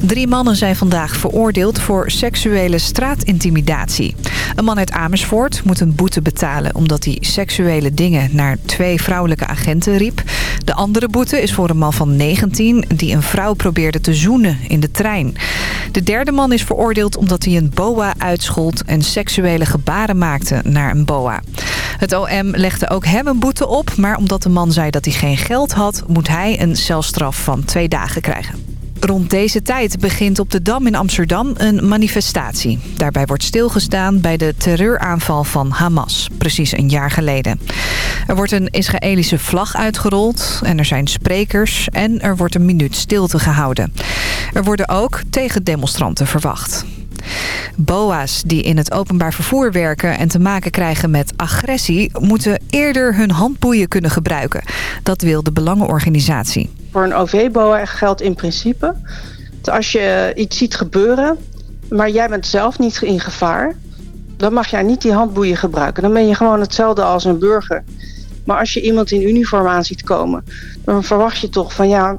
Drie mannen zijn vandaag veroordeeld voor seksuele straatintimidatie. Een man uit Amersfoort moet een boete betalen... omdat hij seksuele dingen naar twee vrouwelijke agenten riep. De andere boete is voor een man van 19... die een vrouw probeerde te zoenen in de trein. De derde man is veroordeeld omdat hij een boa uitschold... en seksuele gebaren maakte naar een boa. Het OM legde ook hem een boete op... maar omdat de man zei dat hij geen geld had... moet hij een celstraf van twee dagen krijgen. Rond deze tijd begint op de Dam in Amsterdam een manifestatie. Daarbij wordt stilgestaan bij de terreuraanval van Hamas, precies een jaar geleden. Er wordt een Israëlische vlag uitgerold en er zijn sprekers en er wordt een minuut stilte gehouden. Er worden ook tegendemonstranten verwacht. BOA's die in het openbaar vervoer werken en te maken krijgen met agressie... moeten eerder hun handboeien kunnen gebruiken. Dat wil de Belangenorganisatie. Voor een OV-BOA geldt in principe... als je iets ziet gebeuren, maar jij bent zelf niet in gevaar... dan mag jij niet die handboeien gebruiken. Dan ben je gewoon hetzelfde als een burger. Maar als je iemand in uniform aan ziet komen... dan verwacht je toch van ja,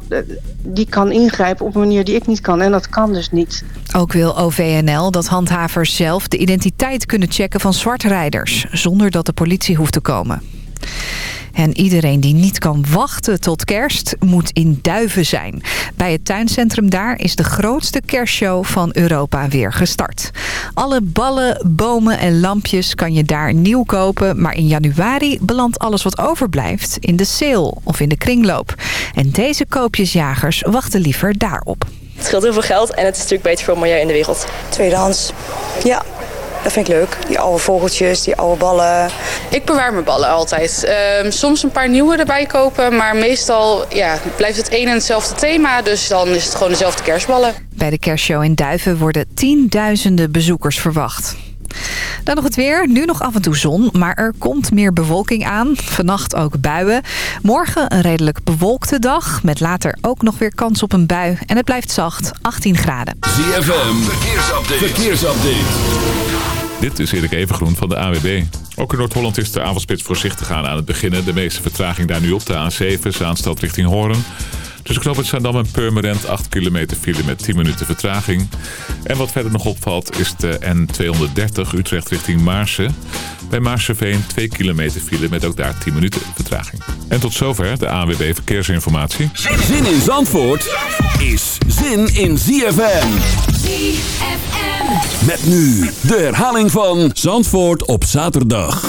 die kan ingrijpen op een manier die ik niet kan. En dat kan dus niet. Ook wil OVNL dat handhavers zelf de identiteit kunnen checken van zwartrijders... zonder dat de politie hoeft te komen. En iedereen die niet kan wachten tot kerst moet in Duiven zijn. Bij het tuincentrum daar is de grootste kerstshow van Europa weer gestart. Alle ballen, bomen en lampjes kan je daar nieuw kopen. Maar in januari belandt alles wat overblijft in de sale of in de kringloop. En deze koopjesjagers wachten liever daarop. Het scheelt heel veel geld en het is natuurlijk beter voor het milieu in de wereld. Tweedehands, ja. Dat vind ik leuk. Die oude vogeltjes, die oude ballen. Ik bewaar mijn ballen altijd. Ehm, soms een paar nieuwe erbij kopen, maar meestal ja, blijft het één en hetzelfde thema. Dus dan is het gewoon dezelfde kerstballen. Bij de kerstshow in Duiven worden tienduizenden bezoekers verwacht. Dan nog het weer. Nu nog af en toe zon, maar er komt meer bewolking aan. Vannacht ook buien. Morgen een redelijk bewolkte dag. Met later ook nog weer kans op een bui. En het blijft zacht, 18 graden. ZFM, verkeersupdate. verkeersupdate. Dit is Erik Evengroen van de AWB. Ook in Noord-Holland is de avondspits voorzichtig aan aan het beginnen. De meeste vertraging daar nu op de A7, Zaanstad richting Hoorn. Het Zaandam en Purmerend 8 kilometer file met 10 minuten vertraging. En wat verder nog opvalt is de N230 Utrecht richting Maarsen. Bij Maarseveen 2 kilometer file met ook daar 10 minuten vertraging. En tot zover de ANWB Verkeersinformatie. Zin in Zandvoort is zin in ZFM. ZFM. Met nu de herhaling van Zandvoort op zaterdag.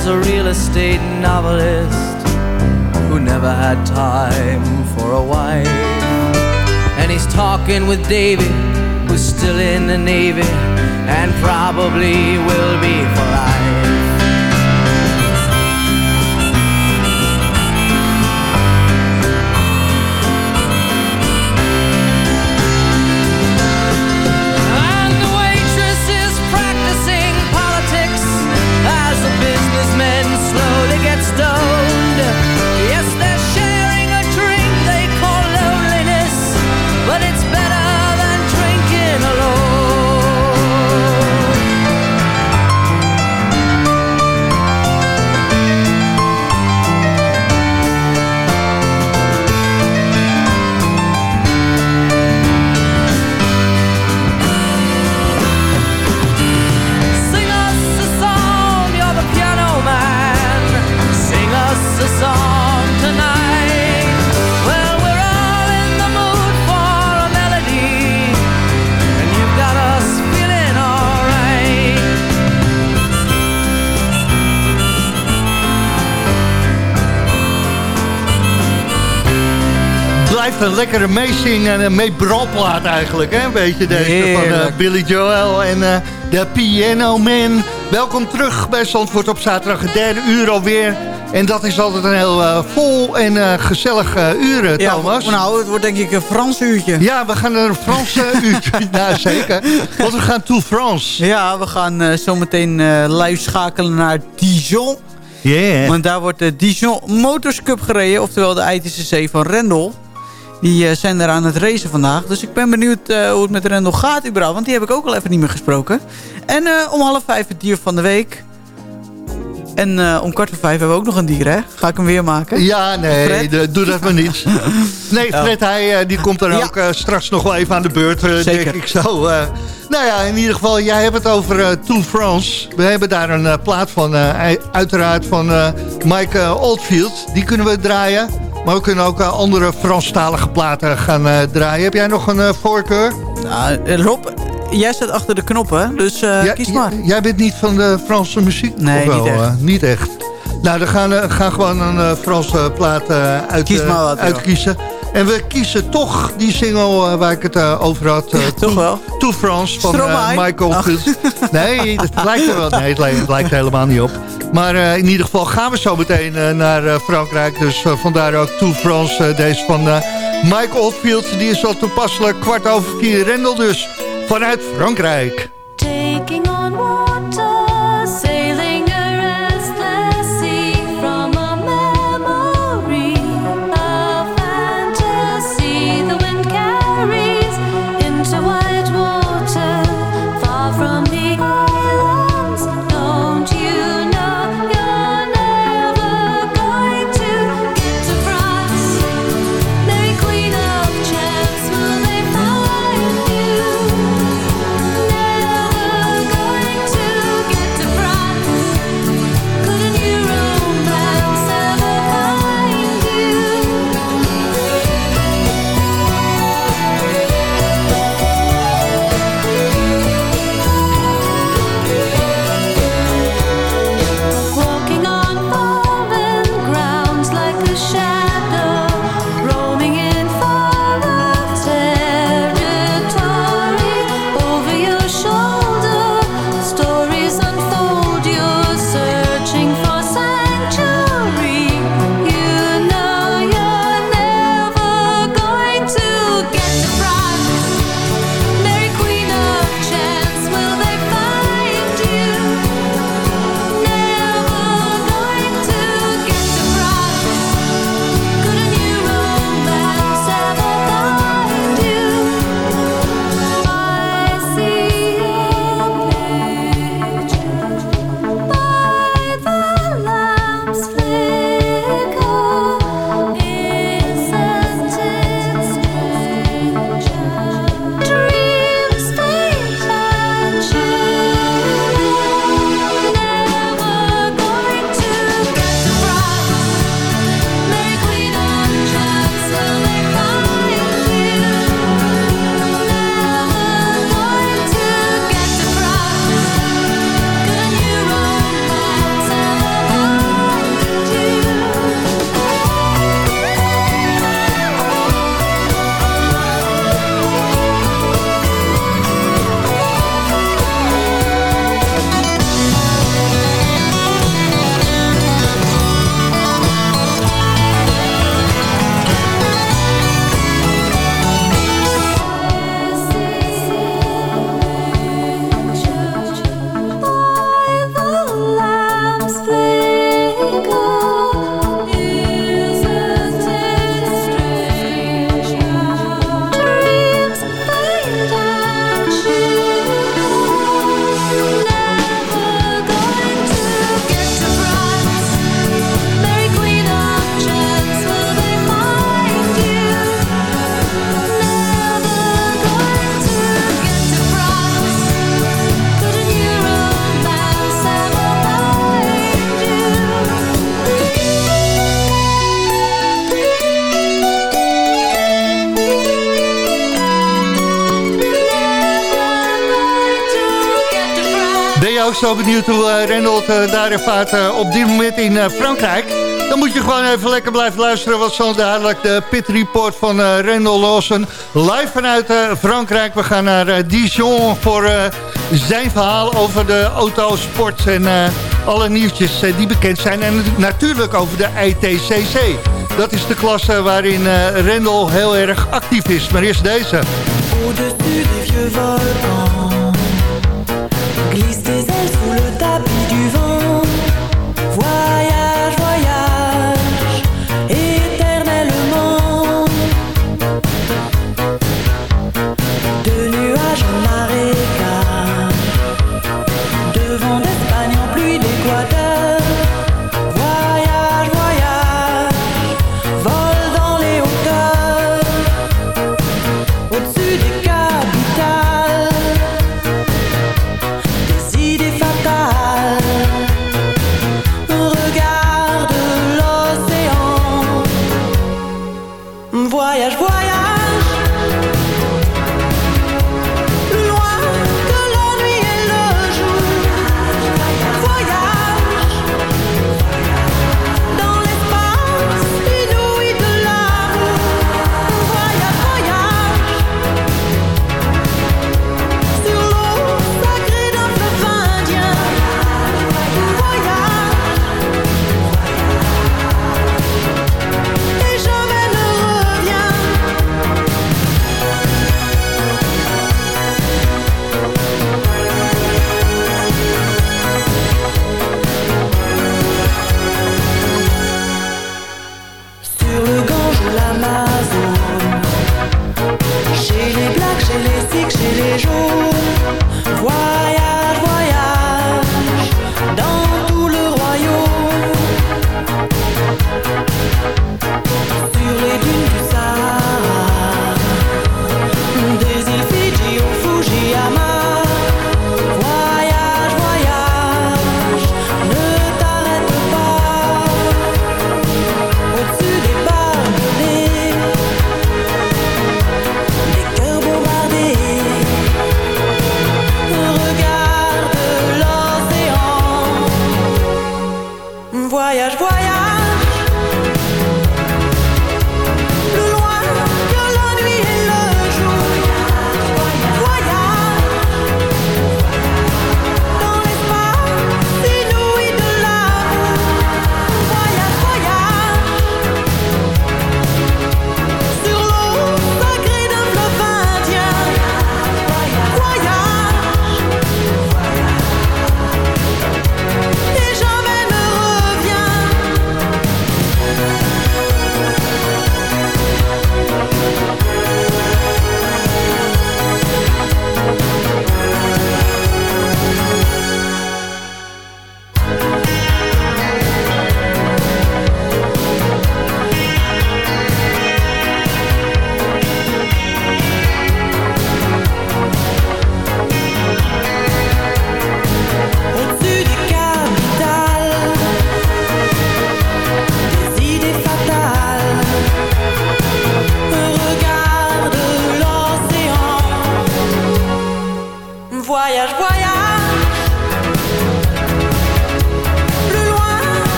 Is a real estate novelist who never had time for a wife. And he's talking with David, who's still in the Navy and probably will be for life. Een lekkere meezing en een meebralplaat eigenlijk, hè? Weet je, deze van eh. Billy Joel en eh, de Piano Man. Welkom terug bij Zandvoort op zaterdag, het derde uur alweer. En dat is altijd een heel eh, vol en eh, gezellig eh, uur, Ja, Thomas. nou, het wordt denk ik een Frans uurtje. Ja, we gaan naar een Franse uurtje. nou, zeker. Want we gaan to France. Ja, we gaan zometeen live schakelen naar Dijon. Yeah. Want daar wordt de Dijon Motors Cup gereden. Oftewel de ITCC van Rendel. Die eh, zijn er aan het racen vandaag. Dus ik ben benieuwd eh, hoe het met Rendel gaat überhaupt. Want die heb ik ook al even niet meer gesproken. En eh, om half vijf het dier van de week. En om kwart voor vijf hebben we ook nog een dier, hè? Ga ik hem weer maken? Ja, nee, de- doe dat maar niet. Nee, Fred, hij, eh, die komt dan Ja. ook straks nog wel even aan de beurt, denk ik zo. nou ja, in ieder geval, jij hebt het over Tour France. We hebben daar een plaat van, uiteraard van Mike Oldfield. Die kunnen we draaien. Maar we kunnen ook eh, andere Franstalige platen gaan eh, draaien. Heb jij nog een eh, voorkeur? Nou, Rob, jij staat achter de knoppen, dus kies maar. Jij bent niet van de Franse muziek? Nee, wel, niet echt. niet echt. Nou, dan gaan we gaan gewoon een Franse plaat uit, Kies maar wat, joh. uitkiezen. En we kiezen toch die single eh, waar ik het eh, over had. eh, Toch wel? To France van Michael Ach. Nee, het lijkt er wel. Nee, het lijkt, het lijkt er helemaal niet op. Maar eh, in ieder geval gaan we zo meteen eh, naar eh, Frankrijk. Dus vandaar ook To France. deze van eh, Mike Oldfield. Die is al toepasselijk kwart over vier Rendel dus. Vanuit Frankrijk. Taking on zo benieuwd hoe uh, Renault uh, daar ervaart uh, op dit moment in Frankrijk. Dan moet je gewoon even lekker blijven luisteren. Wat zo dadelijk de pit report van Renault Lawson. Live vanuit Frankrijk. We gaan naar Dijon voor zijn verhaal over de autosport. En alle nieuwtjes die bekend zijn. En natuurlijk over de ITCC. Dat is de klasse waarin Renault heel erg actief is. Maar eerst deze. Au-dessus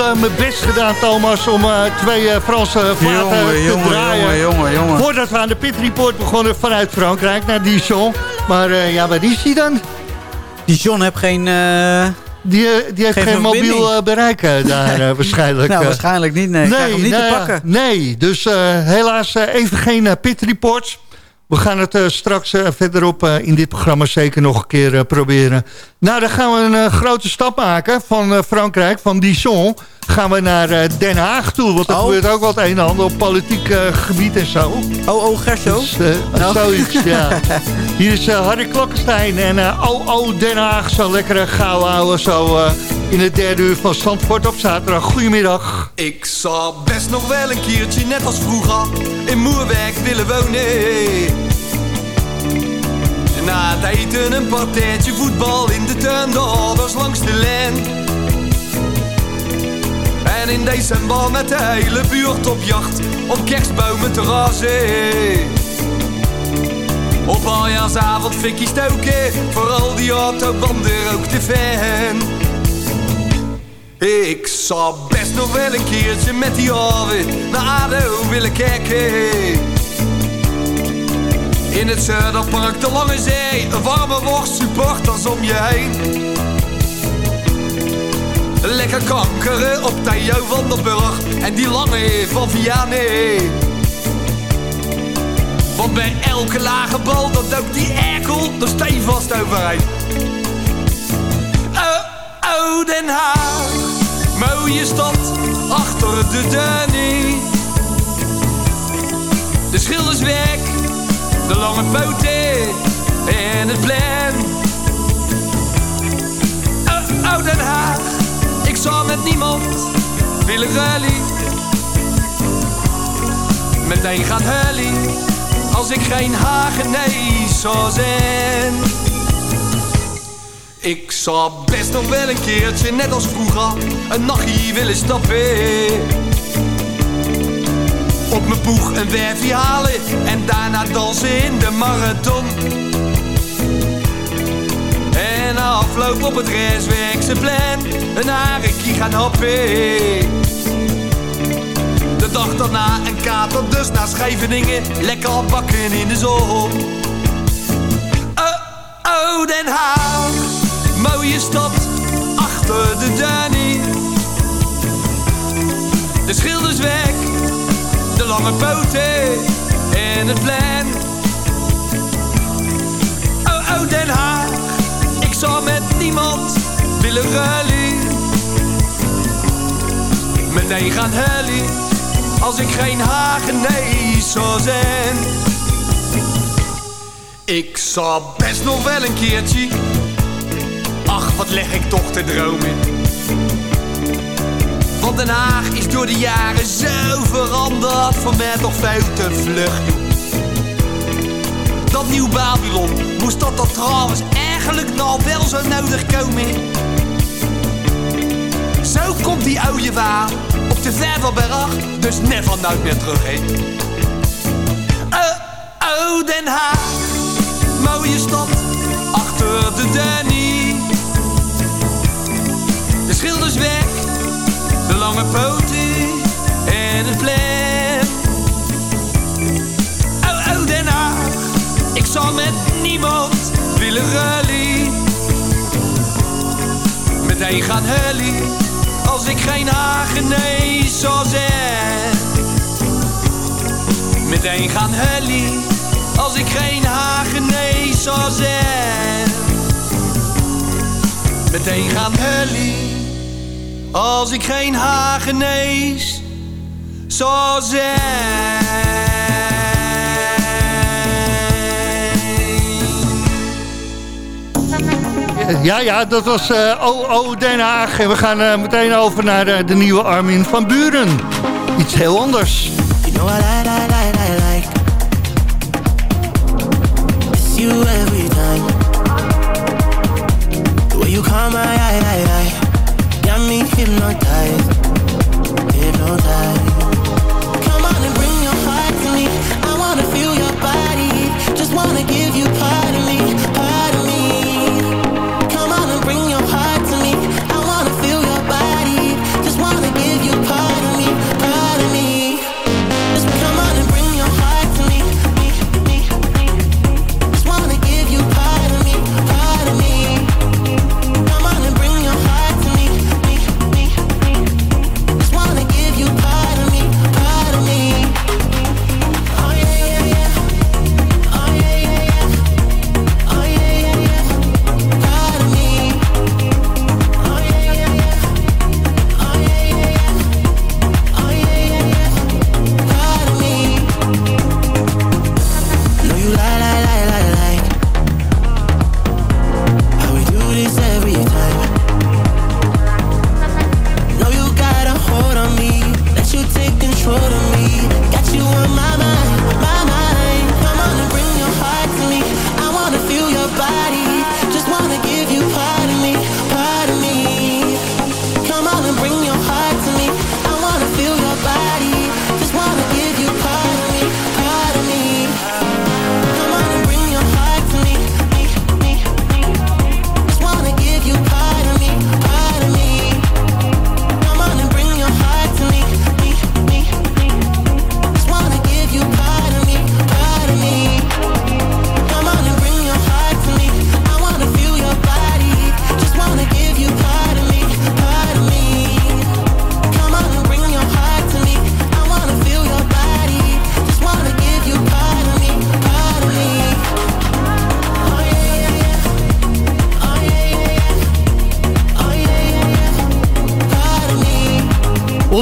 eh, mijn best gedaan, Thomas, om eh, twee eh, Franse vaten Jongen, te jongen, draaien. jongen, jongen, jongen. Voordat we aan de Pit Report begonnen vanuit Frankrijk naar Dijon. Maar eh, ja, waar is die dan? Dijon heeft geen... eh, Die, die heeft Geen geen, mobiel bereik daar eh, waarschijnlijk. nou, waarschijnlijk niet. Nee, ik krijg hem niet nou te ja, pakken. Nee, dus eh, helaas eh, even geen pit reports. We gaan het eh, straks eh, verderop eh, in dit programma zeker nog een keer eh, proberen. Nou, dan gaan we een grote stap maken van eh, Frankrijk, van Dijon. Gaan we naar eh, Den Haag toe, want er Oh. gebeurt ook wat een en ander op politiek eh, gebied en zo. Oh, oh, Gerso. Dus, Nou. Zoiets, ja. Hier is Harry Klokkenstein en eh, oh, oh, Den Haag, zo lekkere gauw houden, zo... eh, in het derde uur van Zandvoort op zaterdag. Goedemiddag. Ik zou best nog wel een keertje, net als vroeger, in Moerwerk willen wonen. Na het eten een partijtje voetbal in de tuin, de ouders langs de lijn. En in december met de hele buurt op jacht, op kerstbomen te razen. Op aljaarsavond fikkie stoken, voor al die autobanden ook de fan. Ik zou best nog wel een keertje met die Arvid naar ADO willen kijken. In het Zuiderpark, de Lange Zee, een warme worst, supporters om je heen. Lekker kankeren op Theo van der Burg en die lange van Vianney. Want bij elke lage bal, dat duikt die erkel er stevast overheen. Oh, oh, Haag, mooie stad, achter de Danny. De schilderswerk, de lange poten en het plan. Oh, oh, Den Haag, ik zal met niemand willen rally. Meteen gaat Hully als ik geen Hagenees zou zijn. Ik zou best nog wel een keertje, net als vroeger, een nachtje willen stappen. Op mijn boeg een werfje halen en daarna dansen in de marathon. En afloop op het restwerkse plan, een harekie gaan happen. De dag daarna een kater, dus naar Scheveningen. Lekker bakken in de zon. Oh, oh, Den Haag. Mooie stad, achter de Danny. Lange poten en het plan. Oh, oh, Den Haag. Ik zou met niemand willen rally. Meteen gaan hully als ik geen Hagenees zou zijn. Ik zou best nog wel een keertje, ach wat leg ik toch te dromen. Den Haag is door de jaren zo veranderd, voor mij toch veel te vlug. Dat nieuw Babylon, moest dat er trouwens eigenlijk nou wel zo nodig komen? Zo komt die oude waar op de Vervelberg, dus never nooit meer terug heen. Oh, oh, Den Haag, mooie stad, achter de Danny. Lange poten en het plan. Oh, oh, Den Haag, ik zou met niemand willen rally. Meteen gaan hully als ik geen Hagenees zou zijn. Meteen gaan hully als ik geen Hagenees zou zijn. Meteen gaan hully als ik geen Hagenees zou zijn. Ja, ja, dat was eh OO Den Haag. En we gaan eh, meteen over naar eh, de nieuwe Armin van Buren. Iets heel anders. You know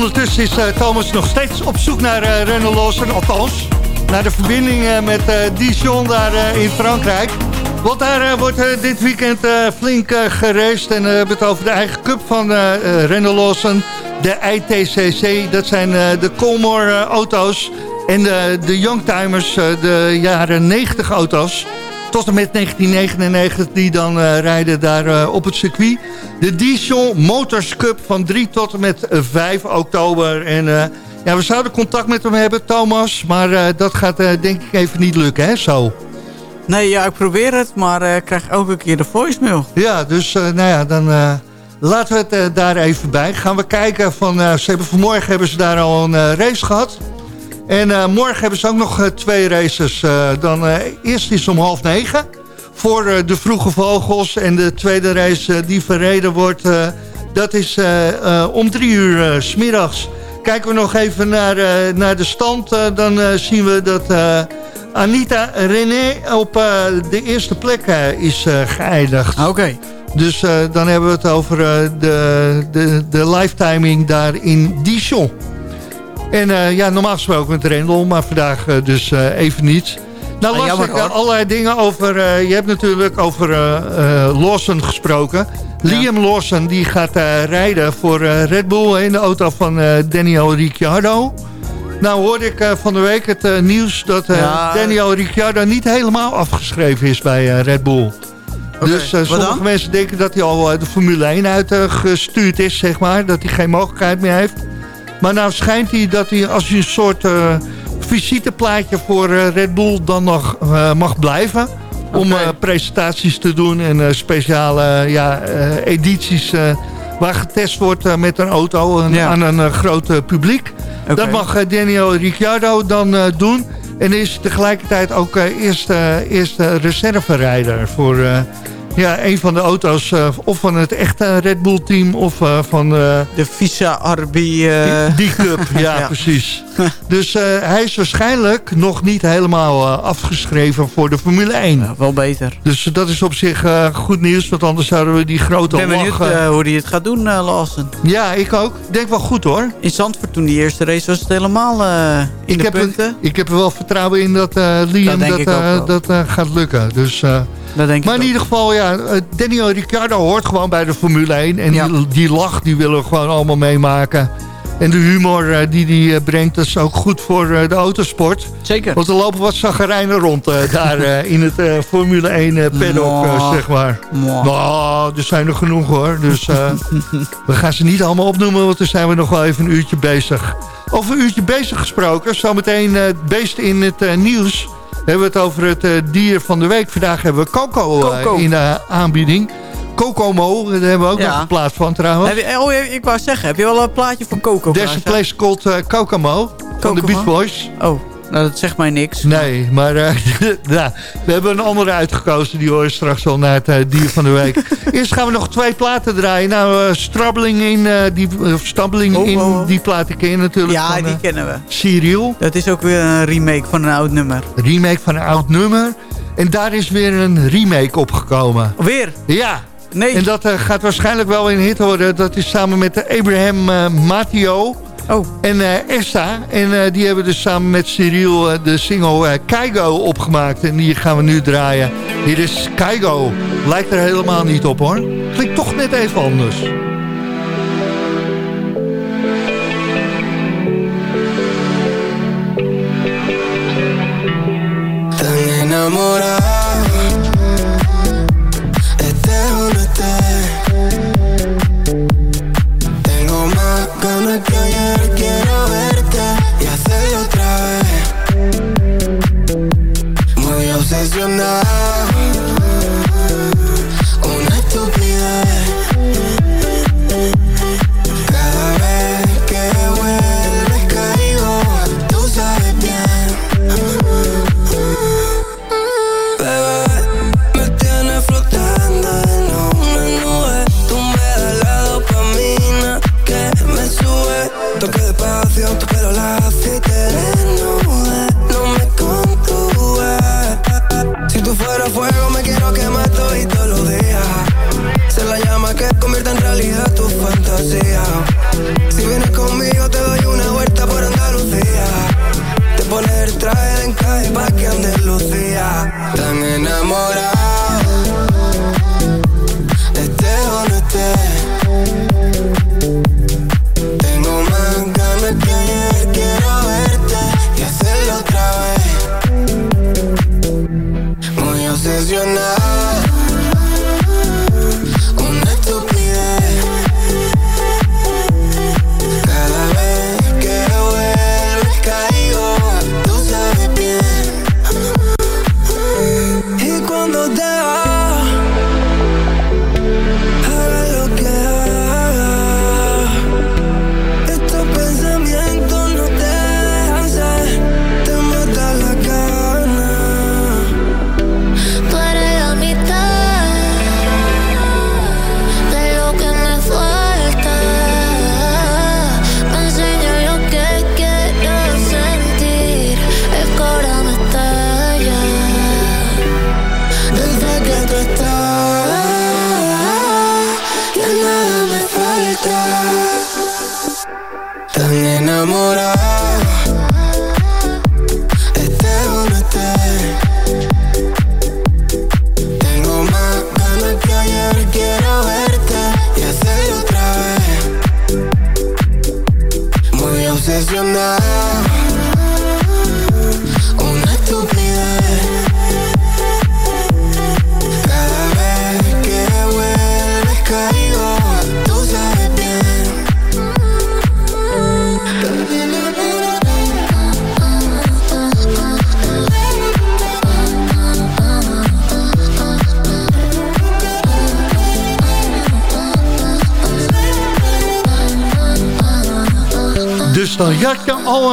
Ondertussen is eh, Thomas nog steeds op zoek naar uh, Renault Lawson, althans naar de verbinding eh, met Dijon daar in Frankrijk. Want daar wordt dit weekend flink uh, geraced en we hebben het over de eigen cup van Renault Lawson, de ITCC. Dat zijn de Colmore auto's en de, Youngtimers, de jaren 90 auto's tot en met 1999 die dan eh, rijden daar eh, op het circuit. De Dijon Motors Cup van 3 tot en met eh, 5 oktober. En eh, ja, we zouden contact met hem hebben, Thomas. Maar eh, dat gaat eh, denk ik even niet lukken, hè, zo. Nee, ja, ik probeer het, maar eh, ik krijg elke keer de voicemail. Ja, dus eh, nou ja, dan eh, laten we het eh, daar even bij. Gaan we kijken van, eh, ze hebben vanmorgen hebben ze daar al een eh, race gehad. En eh, morgen hebben ze ook nog eh, twee races. Eh, dan eerst is om half negen voor de vroege vogels. En de tweede race die verreden wordt, dat is om drie uur smiddags. Kijken we nog even naar, naar de stand, dan zien we dat Anita René op de eerste plek is geëindigd. Oké. Dus dan hebben we het over eh, de, de, de lifetiming daar in Dijon. En eh, ja, normaal gesproken met Rendel, maar vandaag eh, dus eh, even niet. Nou Ah, las ik allerlei dingen over... je hebt natuurlijk over Lawson gesproken. Liam Lawson die gaat rijden voor Red Bull in de auto van Daniel Ricciardo. Nou hoorde ik van de week het nieuws dat Ja. Daniel Ricciardo niet helemaal afgeschreven is bij Red Bull. Dus sommige mensen denken dat hij al de Formule 1 uitgestuurd is, zeg maar. Dat hij geen mogelijkheid meer heeft. Maar nou schijnt hij dat hij als een soort eh, visiteplaatje voor eh, Red Bull dan nog eh, mag blijven. Om presentaties te doen en speciale ja, edities waar getest wordt met een auto Ja. aan een groot publiek. Dat mag Daniel Ricciardo dan doen. En is tegelijkertijd ook eerste, eerste reserverijder voor ja, een van de auto's. eh, of van het echte Red Bull team of eh, van eh, De Visa eh, die, die cup. Ja, Ja. precies. Dus hij is waarschijnlijk nog niet helemaal afgeschreven voor de Formule 1. ja, wel beter. Dus dat is op zich goed nieuws, want anders zouden we die Ik grote ben benieuwd lach... eh, eh, hoe hij het gaat doen, Lawson. ja, ik ook. Ik denk wel goed hoor. In Zandvoort toen die eerste race was het helemaal in Ik de heb, er, punten. ik heb er wel vertrouwen in dat Liam Dat dat, ik dat gaat lukken. Dus, maar in ieder geval, ja, eh, Daniel Ricciardo hoort gewoon bij de Formule 1. En Ja. die, die lach, die willen we gewoon allemaal meemaken. En de humor eh, die die eh, brengt, dat is ook goed voor de autosport. Zeker. Want er lopen wat zaggerijnen rond daar in het Formule 1 eh, paddock, zeg maar. Nou, er zijn er genoeg hoor. Dus we gaan ze niet allemaal opnoemen, want dan zijn we nog wel even een uurtje bezig. Over een uurtje bezig gesproken, zometeen het beest in het eh, We hebben het over het eh, dier van de week. Vandaag hebben we Coco, eh, Coco. in de aanbieding. Cocomo, daar hebben we ook Ja. nog een plaats van trouwens. Heb je, oh, ik wou zeggen, heb je wel een plaatje van Coco? There's a place called eh, Kokomo van de Kokomo? Beach Boys. Oh, nou dat zegt mij niks. Nee, maar eh, ja, we hebben een andere uitgekozen. Die hoor je straks al naar het eh, dier van de week. Eerst gaan we nog twee platen draaien. Nou, Strabbeling in, die, of Stabbeling Oh, in oh, oh. die platen ken je natuurlijk Ja, van die kennen we. Cyril. Dat is ook weer een remake van een oud nummer. Remake van een oud nummer. En daar is weer een remake opgekomen. Weer? Ja, Nee. en dat gaat waarschijnlijk wel een hit worden. Dat is samen met de Abraham Matteo Oh, en eh Essa. En eh, die hebben dus samen met Cyril eh, de single eh Keigo opgemaakt. En die gaan we nu draaien. Hier is Keigo. Lijkt er helemaal niet op hoor. Klinkt toch net even anders. Tan enamorado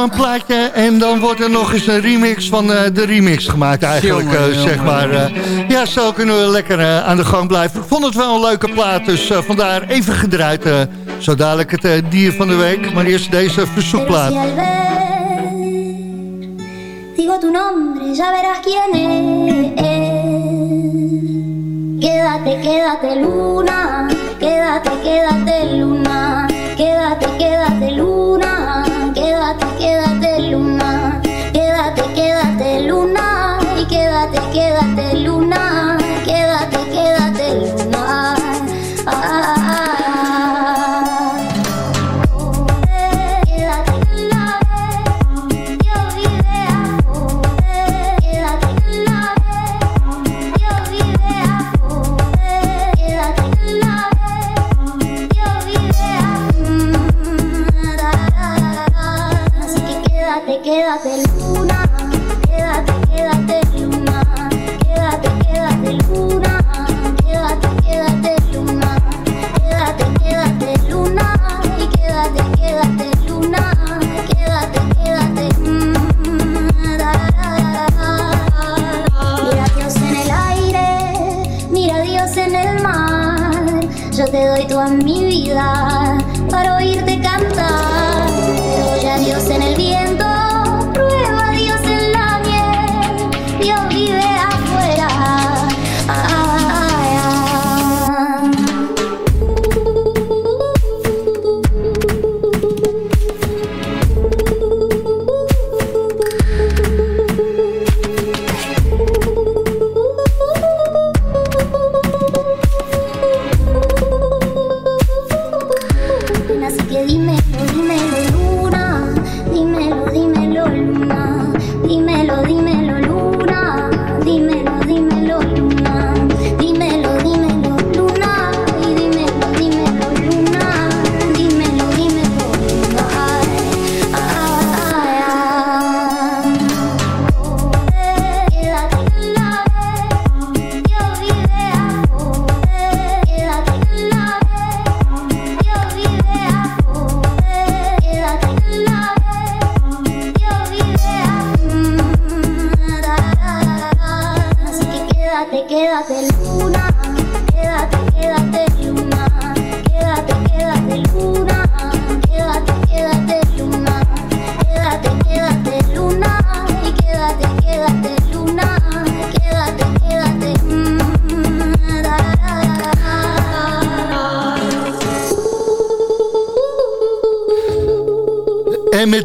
een plaatje en dan wordt er nog eens een remix van eh, de remix gemaakt eigenlijk, Jongen, eh, jongen, zeg maar. eh. ja, zo kunnen we lekker aan de gang blijven. Ik vond het wel een leuke plaat, dus vandaar even gedraaid. eh, zo dadelijk het dier van de week, maar eerst deze verzoekplaat. Digo tu nombre, ya verás quién es. Quédate, quédate luna, quédate, quédate luna, quédate, quédate luna, quédate, quédate luna,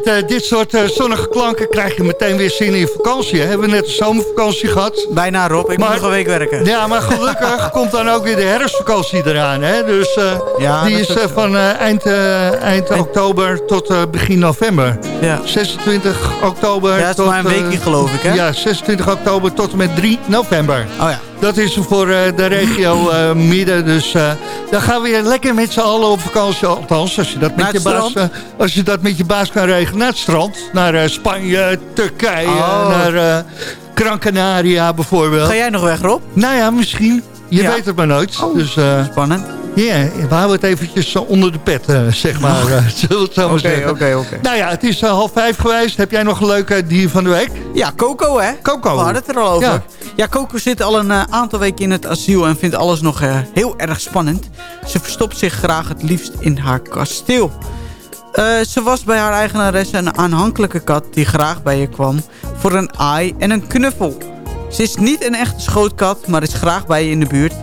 met eh, dit soort eh, zonnige klanken krijg je meteen weer zin in vakantie. hè. Hebben we net de zomervakantie gehad. Bijna Rob, ik moet nog een week werken. Ja, maar gelukkig komt dan ook weer de herfstvakantie eraan. Hè? Dus eh, Ja, die is van eind, eind oktober tot begin november. Ja. 26 oktober Ja, is tot... maar een weekje, geloof ik, hè? Ja, 26 oktober tot en met 3 november. Oh ja. Dat is voor eh, de regio eh, midden. Dus eh, dan gaan we weer lekker met z'n allen op vakantie. Althans, als je dat met, je baas, als je dat met je baas kan regelen. Naar het strand. Naar Spanje, Turkije, Oh. naar Gran Canaria bijvoorbeeld. Ga jij nog weg, Rob? Nou ja, misschien. Je Ja. weet het maar nooit. Oh. Dus Spannend. ja, we houden het eventjes onder de pet, zeg maar. eh, zullen we het zo maar Oké, zeggen. oké, oké. Nou ja, het is half vijf geweest. Heb jij nog een leuke dier van de week? Ja, Coco, hè? Coco. We hadden het er al over. Ja. Ja, Coco zit al een eh, aantal weken in het asiel en vindt alles nog eh, heel erg spannend. Ze verstopt zich graag het liefst in haar kasteel. Eh, ze was bij haar eigenaresse een aanhankelijke kat die graag bij je kwam voor een aai en een knuffel. Ze is niet een echte schootkat, maar is graag bij je in de buurt.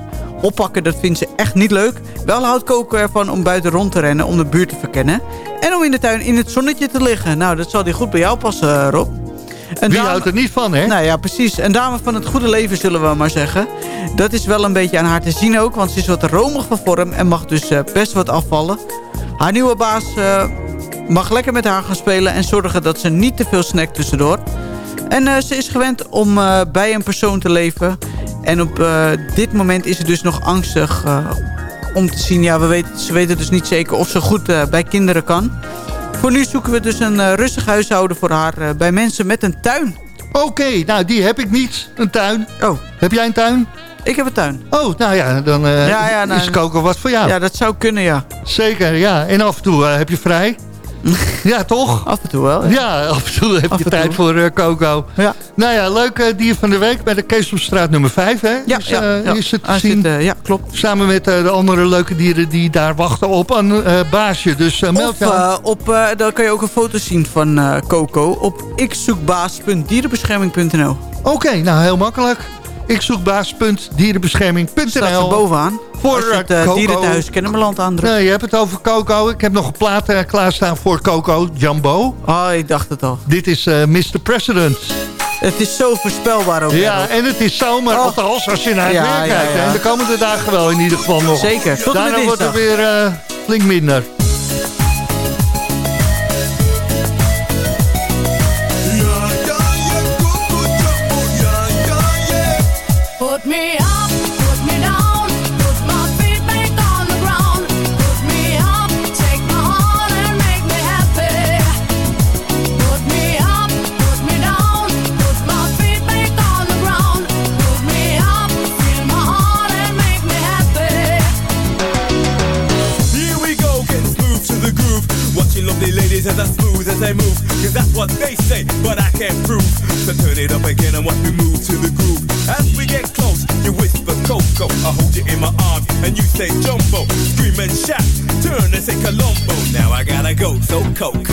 oppakken, dat vindt ze echt niet leuk. Wel houdt Coco ervan om buiten rond te rennen om de buurt te verkennen. En om in de tuin in het zonnetje te liggen. Nou, dat zal die goed bij jou passen, Rob. Een Wie dame- houdt er niet van, hè? Nou ja, precies. Een dame van het goede leven, zullen we maar zeggen. Dat is wel een beetje aan haar te zien ook, want ze is wat romig van vorm... en mag dus eh, best wat afvallen. Haar nieuwe baas eh, mag lekker met haar gaan spelen... en zorgen dat ze niet te veel snackt tussendoor. En eh, ze is gewend om bij een persoon te leven. En op dit moment is ze dus nog angstig om te zien... ja, we weten, ze weten dus niet zeker of ze goed bij kinderen kan... Voor nu zoeken we dus een eh, rustig huishouden voor haar eh, bij mensen met een tuin. Oké, nou die heb ik niet. Een tuin. Oh. Heb jij een tuin? Ik heb een tuin. Oh, nou ja, dan eh, Ja, ja, nou, is Coco wat voor jou. Ja, dat zou kunnen, ja. Zeker, ja. En af en toe heb je vrij. ja, toch? Af en toe wel. Ja, af en toe heb Af je tijd voor eh, Coco. Ja. Nou ja, leuk eh, dier van de week bij de Keesomstraat nummer 5, hè? Ja, is, ja, eh, ja. is het te zien. ja, klopt. Samen met de andere leuke dieren die daar wachten op een baasje. Dus meld Of op, dan kan je ook een foto zien van Coco op ikzoekbaas.dierenbescherming.nl. Oké, nou heel makkelijk. Ik zoek baas.dierenbescherming.nl Staat er bovenaan. Voor het eh, uh, Coco. dierenthuis Kennemerland aandrukt. Nee, je hebt het over Coco. Ik heb nog een plaat eh, klaarstaan voor Coco, Jumbo. Oh, ik dacht het al. Dit is eh, Mr. President. Het is zo voorspelbaar ook. Ja, en het is zomer, Oh. althans als je naar het Ja, weer kijkt. ja. En de komende dagen wel in ieder geval nog. Zeker. Tot Daarna wordt het weer eh, flink minder. Coke.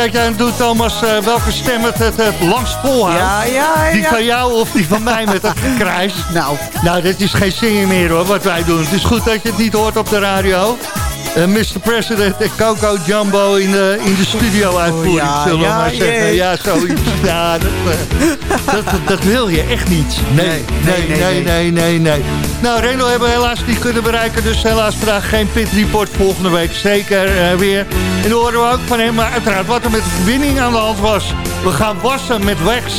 Het doen, Thomas? eh, welke stem het het, het langst volhoudt? Ja, ja, Die ja. van jou of die van mij met dat gekrijs? Nou, Nou, dit is geen zingen meer hoor, wat wij doen. Het is goed dat je het niet hoort op de radio. eh, Mr. President en Coco Jumbo in de, in de studio uitvoering, ja, zullen we ja, maar zeggen. jee. Ja, zoiets. Ja, dat, eh, dat, dat, wil je echt niet. Nee, nee, nee, nee, nee, nee. nee. Nou, Reno hebben we helaas niet kunnen bereiken, dus helaas vandaag geen pit report. Volgende week zeker eh, weer. En dan horen we ook van hem, maar uiteraard wat er met de verbinding aan de hand was. We gaan wassen met wax.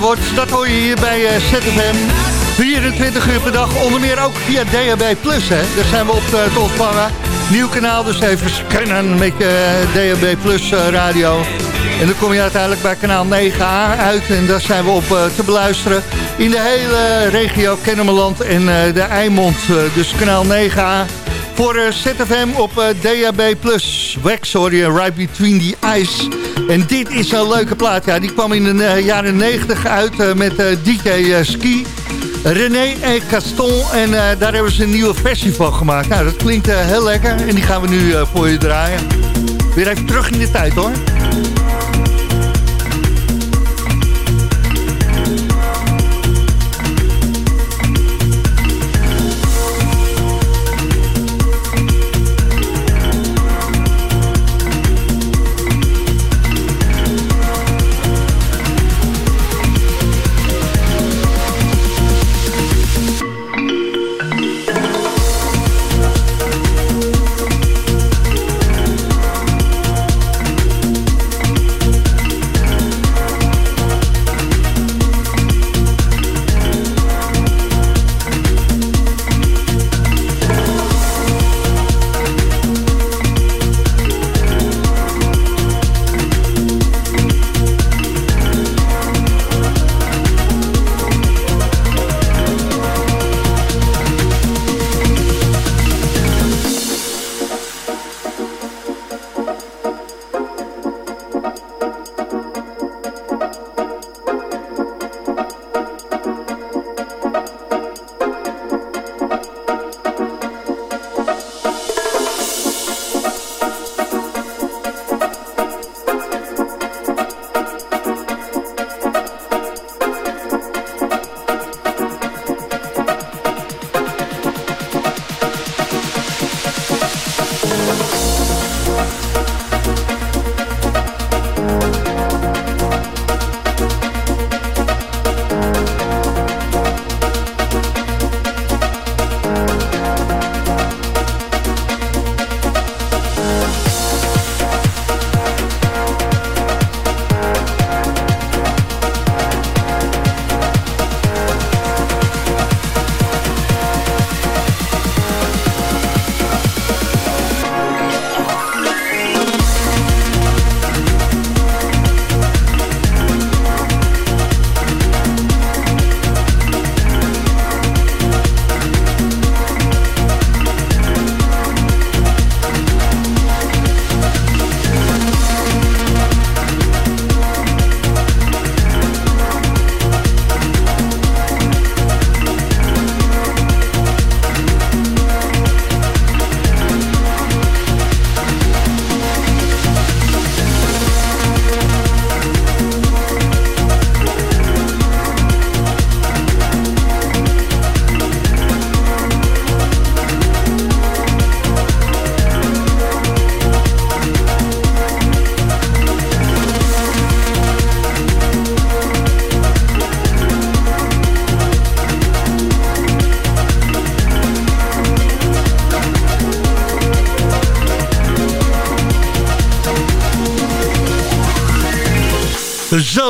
Wordt, dat hoor je hier bij eh, ZFM. 24 uur per dag, onder meer ook via DHB+. Plus, hè. Daar zijn we op eh, te ontvangen. Nieuw kanaal, dus even scannen met je DHB Plus eh, radio. En dan kom je uiteindelijk bij kanaal 9A uit. En daar zijn we op eh, te beluisteren. In de hele regio Kennemerland en eh, de Eimond. eh, dus kanaal 9A. Voor eh, ZFM op eh, DHB+. Wax, je, Right Between the Eyes. En dit is een leuke plaat. Ja, die kwam in de eh, jaren 90 uit eh, met eh, DJ Ski. René en Gaston. En daar hebben ze een nieuwe versie van gemaakt. Nou, dat klinkt heel lekker. En die gaan we nu voor je draaien. Weer even terug in de tijd, hoor.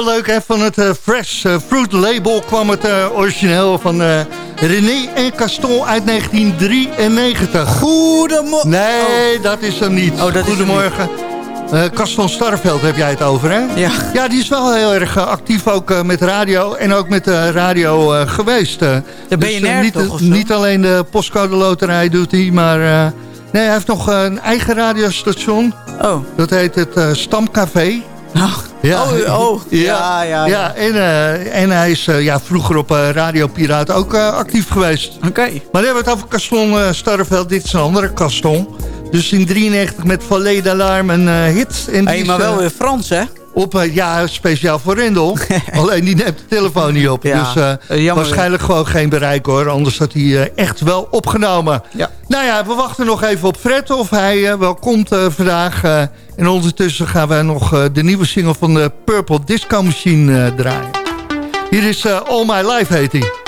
Leuk, hè? Van het eh, Fresh eh, Fruit Label kwam het eh, origineel van René en Caston uit 1993. Goedemorgen. Nee, dat is hem niet. Oh, dat Goedemorgen. Eh Caston Starveld heb jij het over, hè? Ja. Ja, die is wel heel erg actief ook met radio en ook met de radio geweest. De Dus, BNR niet, toch, of zo? niet alleen de postcode loterij doet hij, maar... nee, hij heeft nog een eigen radiostation. Oh. Dat heet het Stamcafé. Ja. Oh, oh, ja, ja, ja. en, eh, en hij is eh, ja, vroeger op eh, Radio Piraat ook actief geweest. Oké. Maar dan hebben we het over Caston Starreveld. Dit is een andere Caston. Dus in 93 met Valet d'Alarme een hit. En die Hey, is, maar wel weer Frans, hè? op, ja, speciaal voor Rendel. Alleen die neemt de telefoon niet op. Ja, dus waarschijnlijk gewoon geen bereik hoor. Anders had hij echt wel opgenomen. Ja. Nou ja, we wachten nog even op Fred of hij eh, wel komt eh, vandaag. eh, en ondertussen gaan wij nog de nieuwe single van de Purple Disco Machine draaien. Hier is All My Life heet hij.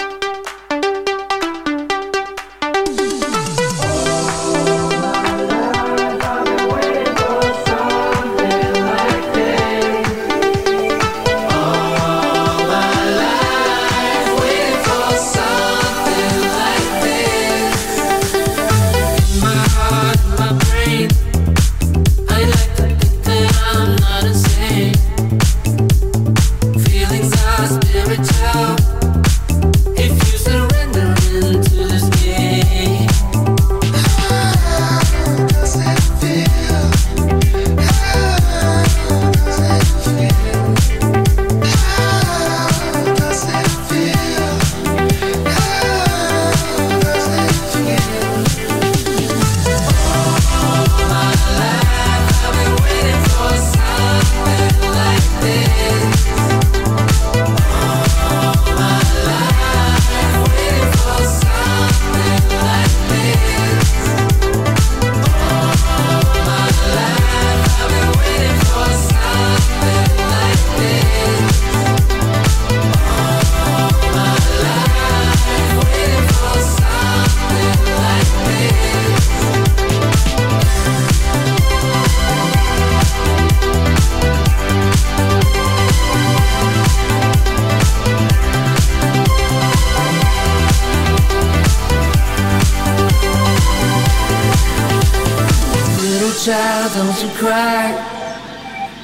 Child, don't you cry.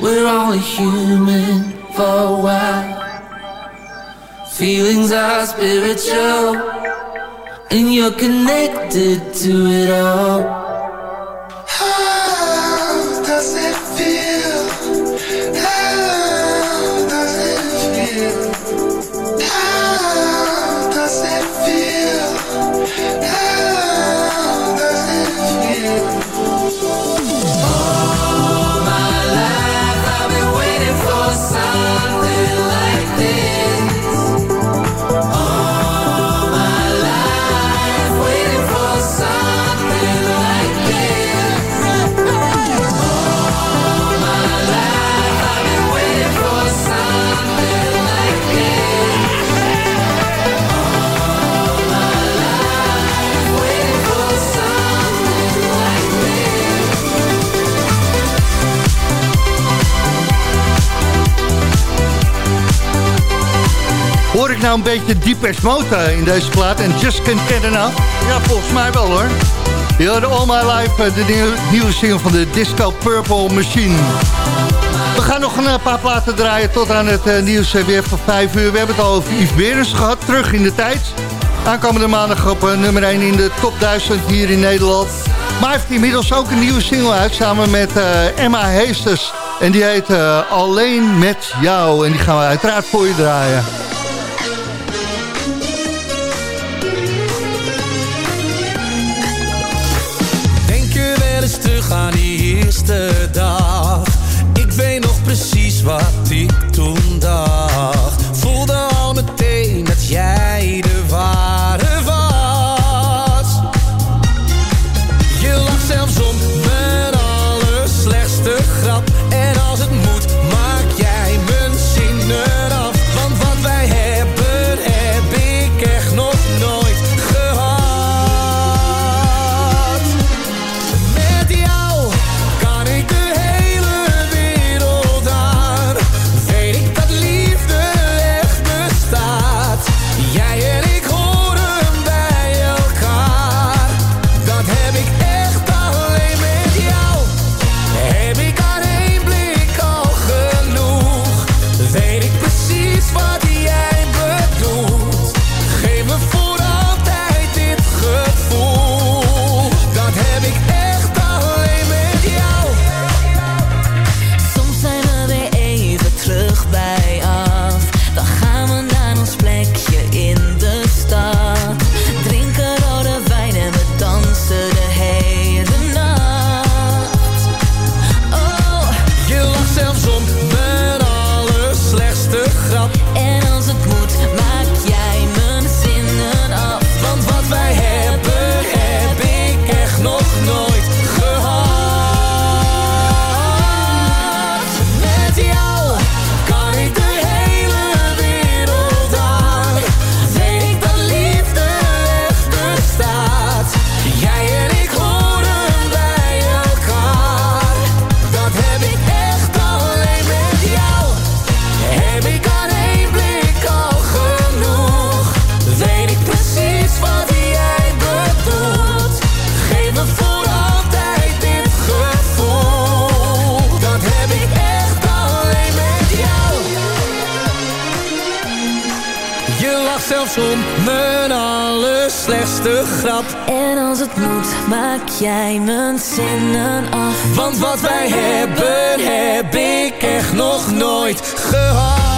We're only human for a while. Feelings are spiritual, and you're connected to it all. Ik nou een beetje Deepest Mode in deze plaat en Just Can't Get Enough? Ja, volgens mij wel hoor. Je hoorde All My Life, eh, de nieuwe, single van de Disco Purple Machine. We gaan nog een eh, paar platen draaien tot aan het eh, nieuws weer van 5 uur. We hebben het al over Yves Berens gehad, terug in de tijd. Aankomende maandag op nummer 1 in de top 1000 hier in Nederland. Maar heeft inmiddels ook een nieuwe single uit samen met Emma Heesters. En die heet Alleen met jou. En die gaan we uiteraard voor je draaien. Wat Mijn allerslechtste grap. En als het moet, maak jij mijn zinnen af. Want wat wij hebben, heb ik echt nog nooit. Gehad.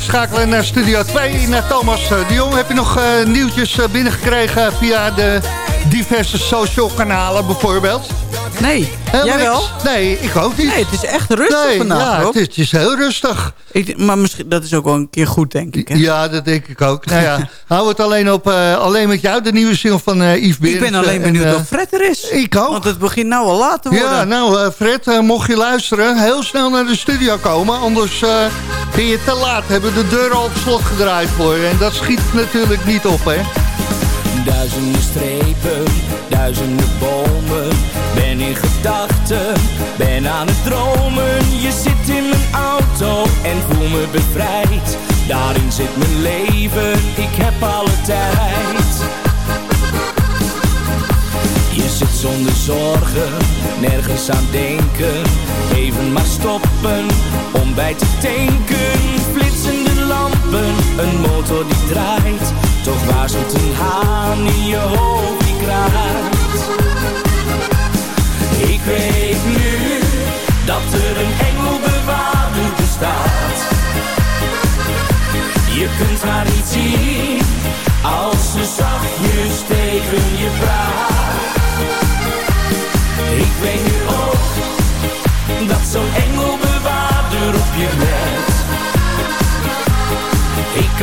Schakelen naar Studio 2, naar Thomas eh, de Jong. Heb je nog eh, nieuwtjes eh, binnengekregen via de diverse social kanalen bijvoorbeeld? Nee, Helemaal jij wel? niks? Nee, ik ook niet. Nee, het is echt rustig Nee, vandaag, ja, het is, het is heel rustig. Ik, maar misschien, dat is ook wel een keer goed, denk ik. Hè? Ja, dat denk ik ook. Nou ja, hou het alleen op eh, alleen met jou, de nieuwe single van eh Yves Ik ben alleen En, benieuwd eh, of Fred er is. Ik ook. Want het begint nou al laat te worden. Ja, nou eh, Fred, mocht je luisteren, heel snel naar de studio komen. Anders eh, ben je te laat. Hebben de deuren al op slot gedraaid voor je. En dat schiet natuurlijk niet op, hè. Duizenden strepen, duizenden bomen. Ben in gedachten, ben aan het dromen. Je zit in mijn auto en voel me bevrijd. Daarin zit mijn leven, ik heb alle tijd. Je zit zonder zorgen, nergens aan denken. Even maar stoppen, om bij te tanken.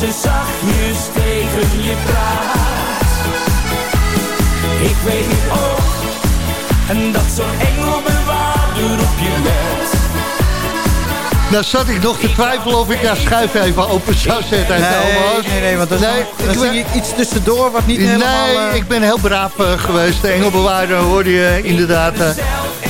ze zachtjes tegen je praat. Ik weet nu ook en dat zo'n engelbewaarder op je let. Nou zat ik nog te twijfelen of ik haar schuif even open zou zetten. Nee, Thomas. nee, nee, want dan, Nee, dan ik ben- je iets tussendoor wat niet helemaal... Nee, eh, ik ben heel braaf eh, geweest. De engelbewaarder hoorde je inderdaad. eh,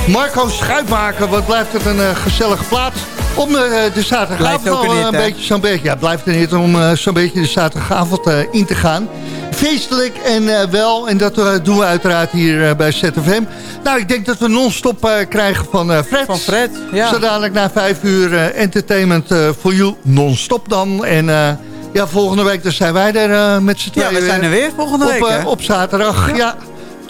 Marco Schuitmaker, wat blijft het een gezellige plaats. Om eh, de zaterdagavond al een eh, hit, een beetje zo'n beetje. Ja, het blijft een hit om eh, zo'n beetje de zaterdagavond in te gaan. Feestelijk en wel. En dat doen we uiteraard hier bij ZFM. Nou, ik denk dat we non-stop krijgen van Fred. Van Fred, ja. Zo dadelijk na vijf uur entertainment voor you non-stop dan. En ja, volgende week dan zijn wij er met z'n Ja, tweeën we zijn er weer volgende op, week, hè? op zaterdag. Ja.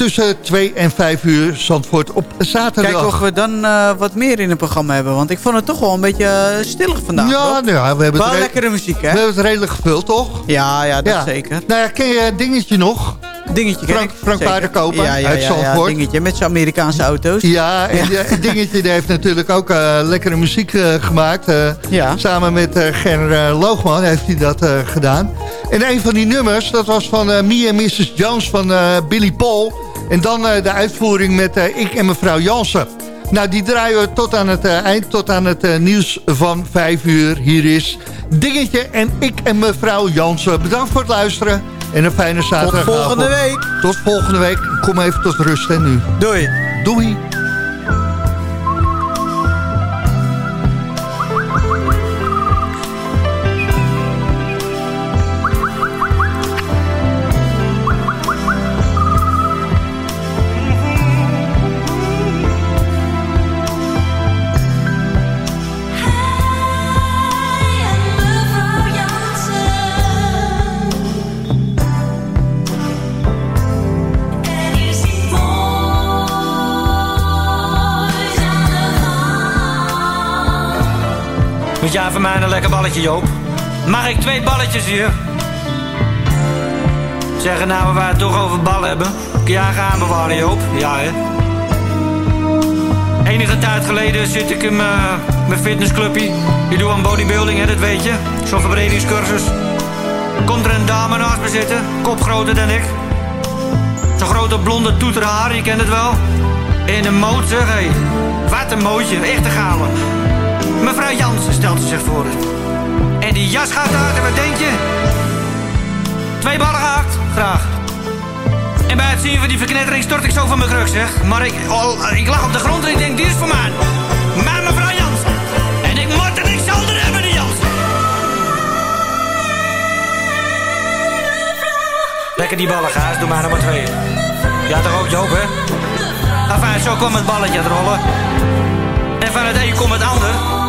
Tussen 2 en 5 uur Zandvoort op zaterdag. Kijken of we dan eh, wat meer in het programma hebben. Want ik vond het toch wel een beetje uh, stillig vandaag. Ja, nou ja, we hebben Wel het re- lekkere muziek, hè? We hebben het redelijk gevuld, toch? Ja, ja, dat Ja. zeker. Nou ja, ken je het dingetje nog? Dingetje. Frank. Frank. Paardenkoper ja, ja, uit ja, ja, Zandvoort. dingetje met zijn Amerikaanse auto's. Ja, en eh, Dingetje die heeft natuurlijk ook eh, lekkere muziek eh, gemaakt. eh, Ja. Samen met eh, Ger eh, Loogman heeft hij dat eh, gedaan. En een van die nummers, dat was van eh Me and Mrs. Jones van eh, Billy Paul. En dan eh, de uitvoering met eh, ik en mevrouw Jansen. Nou, die draaien we tot aan het eh, eind, tot aan het nieuws van 5 uur. Hier is Dingetje en ik en mevrouw Jansen. Bedankt voor het luisteren en een fijne zaterdag. volgende week. Tot volgende week. Kom even tot rust hè nu. Doei. Doei. Moet jij voor mij een lekker balletje, Joop? Mag ik twee balletjes hier? Zeggen nou, waar we het toch over ballen hebben. Kun jij gaan bewaren, Joop? Ja, hè? Enige tijd geleden zit ik in mijn fitnessclubje. Je doet aan bodybuilding, hè, dat weet je. Zo'n verbredingscursus. Komt er een dame naast me zitten, kop groter dan ik. Zo'n grote blonde toeterhaar, je kent het wel. In een zeg, hé. Wat een mootje, echt te gouden. Mevrouw Jansen stelt ze zich voor. En die jas gaat uit en wat denk je? Twee ballen gehakt, graag. En bij het zien van die verknettering stort ik zo van mijn kruk, zeg. Maar ik, ik lag op de grond en ik denk, die is voor mij. Maar mevrouw Jansen. En ik moet er niks zonder hebben, die Jansen. Lekker die ballen, gaas. Doe maar maar twee. Ja, toch ook, Joop, hè? Enfin, zo kwam het balletje rollen. En van het een komt het ander.